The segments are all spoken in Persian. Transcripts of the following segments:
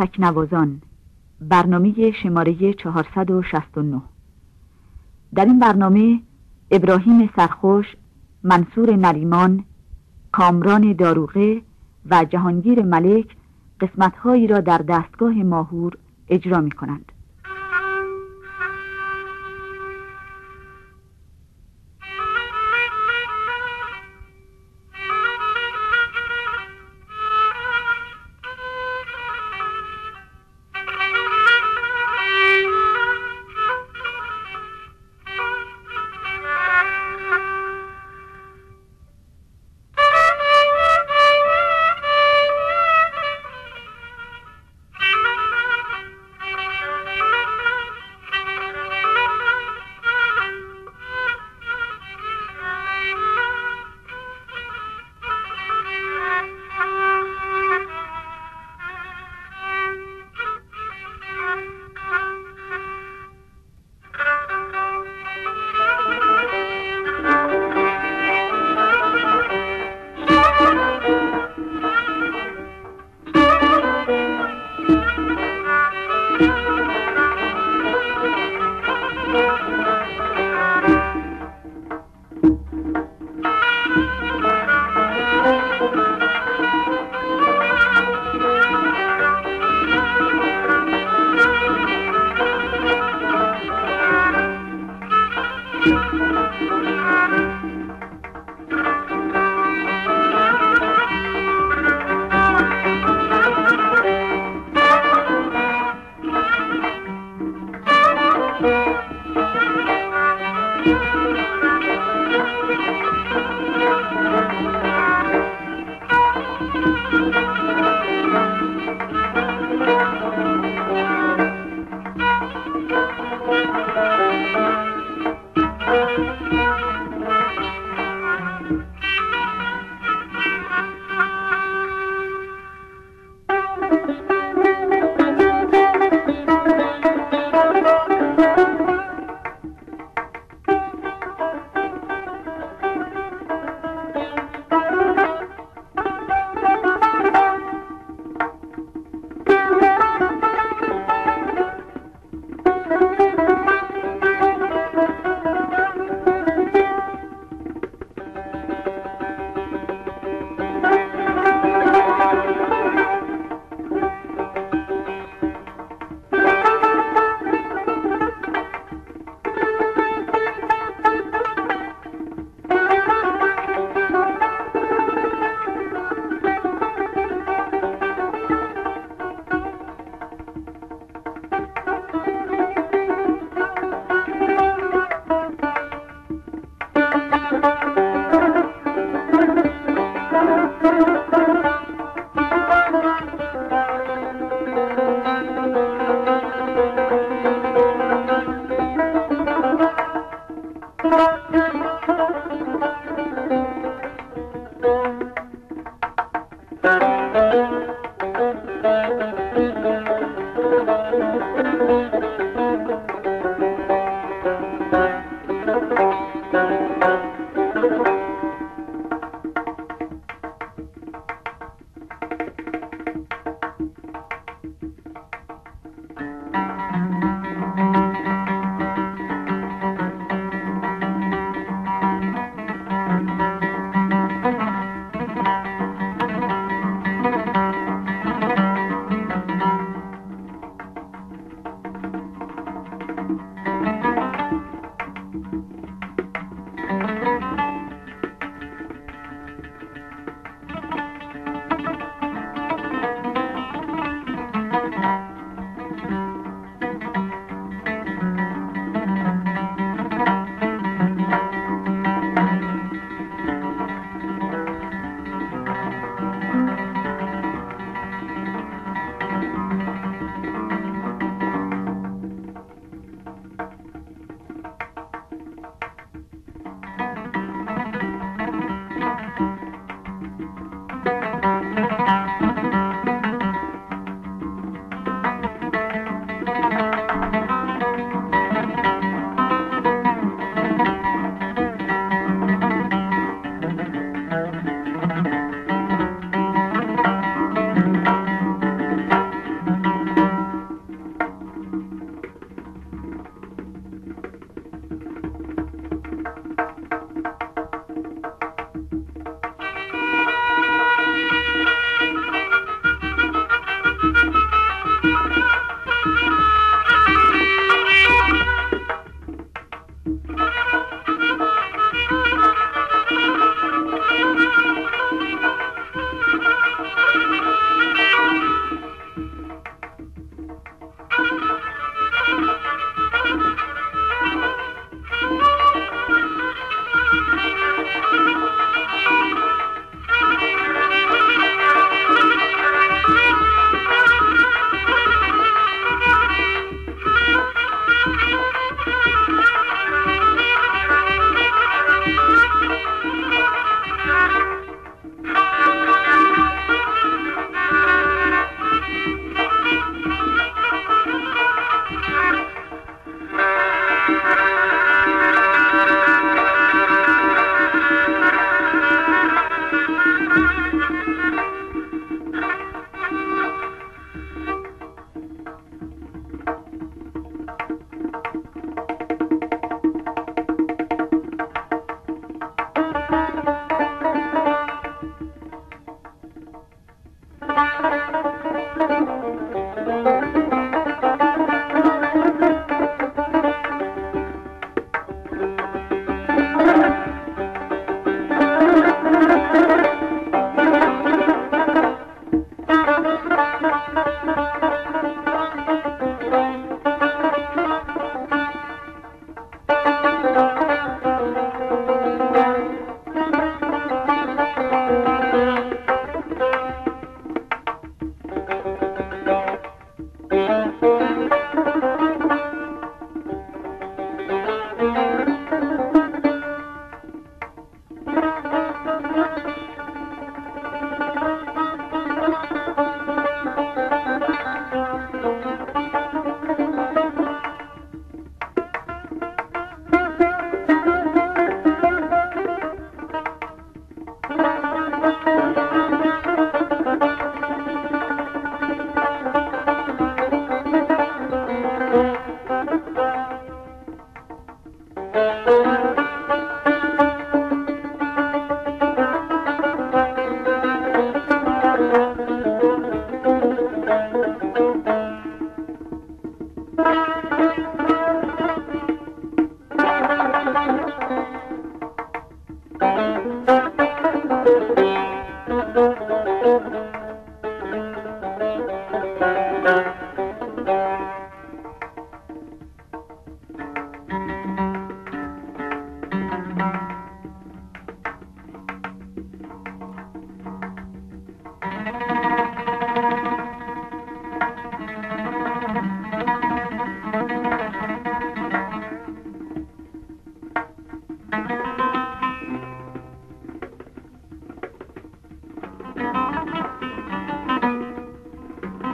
تکنوازان برنامه شماره 469 در این برنامه ابراهیم سرخوش، منصور نریمان، کامران داروغه و جهانگیر ملک قسمتهایی را در دستگاه ماهور اجرا می کنند.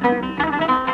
Música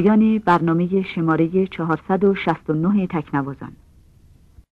پایان برنامه شماره 469 تکنوازان.